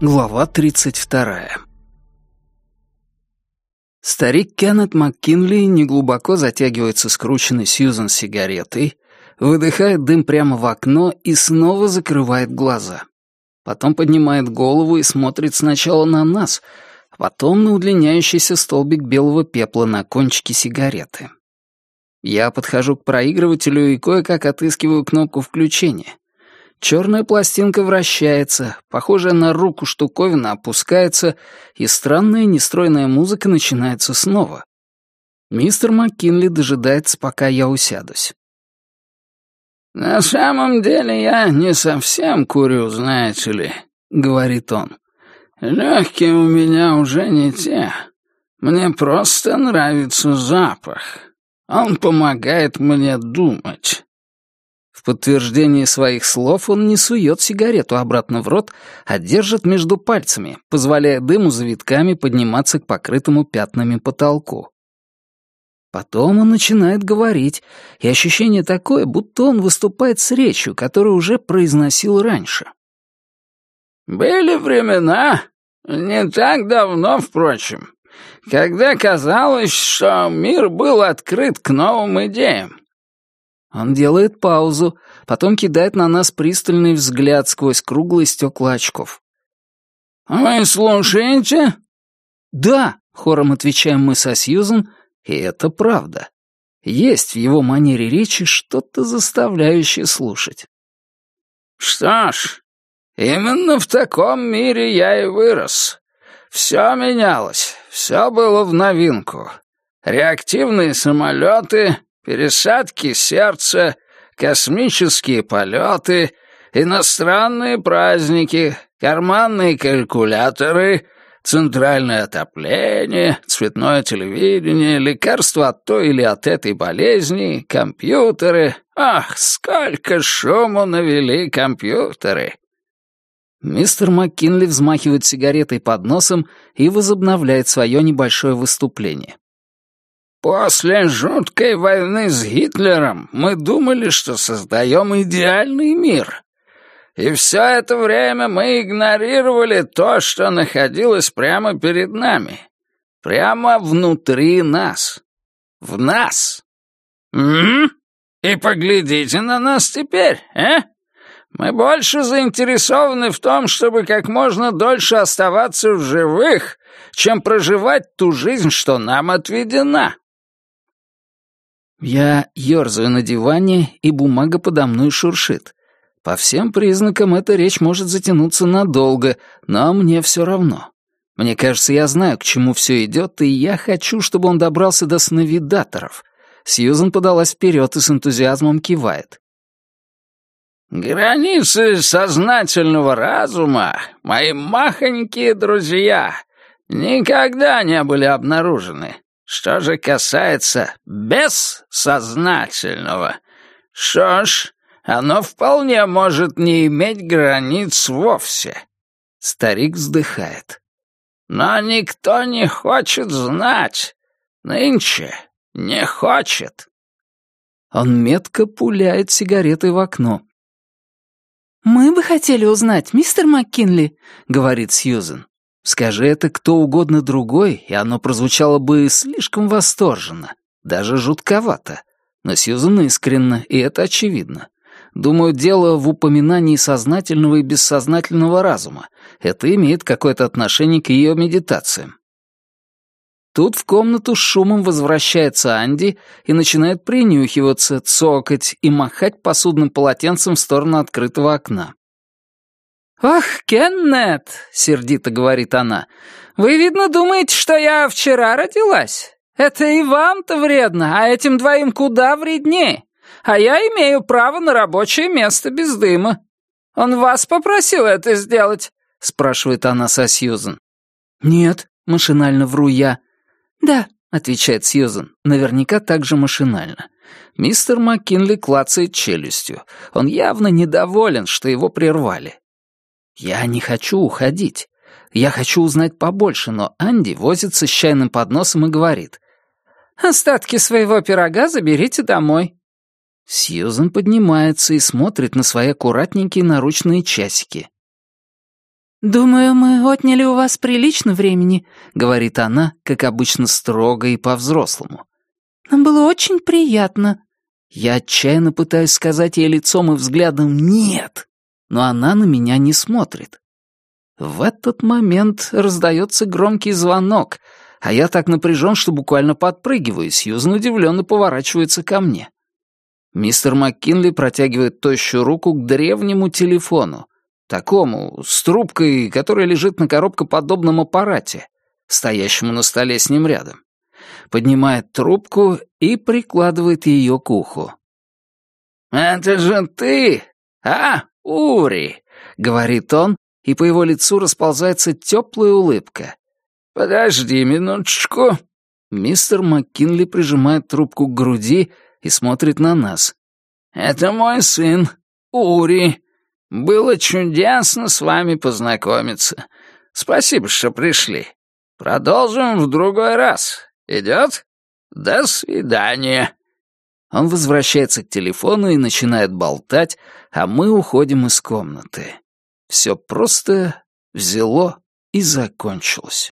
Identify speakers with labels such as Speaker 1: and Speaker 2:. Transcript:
Speaker 1: Глава 32. Старик Кеннет МакКинли неглубоко затягивается скрученной Сьюзан сигаретой, выдыхает дым прямо в окно и снова закрывает глаза. Потом поднимает голову и смотрит сначала на нас, а потом на удлиняющийся столбик белого пепла на кончике сигареты. Я подхожу к проигрывателю и кое-как отыскиваю кнопку включения — Черная пластинка вращается, похожая на руку штуковина опускается, и странная нестройная музыка начинается снова. Мистер МакКинли дожидается, пока я усядусь. «На самом деле я не совсем курю, знаете ли», — говорит он. «Легкие у меня уже не те. Мне просто нравится запах. Он помогает мне думать». В подтверждение своих слов он не сует сигарету обратно в рот, а держит между пальцами, позволяя дыму завитками подниматься к покрытому пятнами потолку. Потом он начинает говорить, и ощущение такое, будто он выступает с речью, которую уже произносил раньше. «Были времена, не так давно, впрочем, когда казалось, что мир был открыт к новым идеям. Он делает паузу, потом кидает на нас пристальный взгляд сквозь круглые стекла очков. «Вы слушаете?» «Да», — хором отвечаем мы со Сьюзен, и это правда. Есть в его манере речи что-то заставляющее слушать. «Что ж, именно в таком мире я и вырос. Все менялось, все было в новинку. Реактивные самолеты, пересадки сердца, космические полеты, иностранные праздники, карманные калькуляторы, центральное отопление, цветное телевидение, лекарства от той или от этой болезни, компьютеры. Ах, сколько шуму навели компьютеры! Мистер МакКинли взмахивает сигаретой под носом и возобновляет свое небольшое выступление. После жуткой войны с Гитлером мы думали, что создаем идеальный мир. И все это время мы игнорировали то, что находилось прямо перед нами. Прямо внутри нас. В нас. М? И поглядите на нас теперь, э? Мы больше заинтересованы в том, чтобы как можно дольше оставаться в живых, чем проживать ту жизнь, что нам отведена. Я ерзаю на диване, и бумага подо мной шуршит. По всем признакам эта речь может затянуться надолго, но мне все равно. Мне кажется, я знаю, к чему все идет, и я хочу, чтобы он добрался до сновидаторов. Сьюзан подалась вперед и с энтузиазмом кивает. «Границы сознательного разума, мои махонькие друзья, никогда не были обнаружены. Что же касается бессознательного, что ж, оно вполне может не иметь границ вовсе. Старик вздыхает. Но никто не хочет знать. Нынче не хочет. Он метко пуляет сигаретой в окно. «Мы бы хотели узнать, мистер МакКинли», — говорит Сьюзен. Скажи это кто угодно другой, и оно прозвучало бы слишком восторженно, даже жутковато. Но Сьюзан искренна, и это очевидно. Думаю, дело в упоминании сознательного и бессознательного разума. Это имеет какое-то отношение к ее медитациям. Тут в комнату с шумом возвращается Анди и начинает принюхиваться, цокать и махать посудным полотенцем в сторону открытого окна. «Ох, Кеннет!» — сердито говорит она. «Вы, видно, думаете, что я вчера родилась? Это и вам-то вредно, а этим двоим куда вреднее. А я имею право на рабочее место без дыма. Он вас попросил это сделать?» — спрашивает она со Сьюзен. «Нет», — машинально вру я. «Да», — отвечает Сьюзен, наверняка так же машинально. Мистер МакКинли клацает челюстью. Он явно недоволен, что его прервали. Я не хочу уходить. Я хочу узнать побольше, но Анди возится с чайным подносом и говорит. «Остатки своего пирога заберите домой». Сьюзен поднимается и смотрит на свои аккуратненькие наручные часики. «Думаю, мы отняли у вас прилично времени», — говорит она, как обычно строго и по-взрослому. «Нам было очень приятно». Я отчаянно пытаюсь сказать ей лицом и взглядом «нет», но она на меня не смотрит. В этот момент раздается громкий звонок, а я так напряжен, что буквально подпрыгиваю, Сьюзан удивленно поворачивается ко мне. Мистер МакКинли протягивает тощую руку к древнему телефону, такому, с трубкой, которая лежит на коробкоподобном аппарате, стоящему на столе с ним рядом. Поднимает трубку и прикладывает ее к уху. «Это же ты, а, Ури?» — говорит он, и по его лицу расползается теплая улыбка. «Подожди минуточку». Мистер МакКинли прижимает трубку к груди и смотрит на нас. «Это мой сын, Ури. Было чудесно с вами познакомиться. Спасибо, что пришли. Продолжим в другой раз. Идет? До свидания». Он возвращается к телефону и начинает болтать, а мы уходим из комнаты. Все просто взяло и закончилось.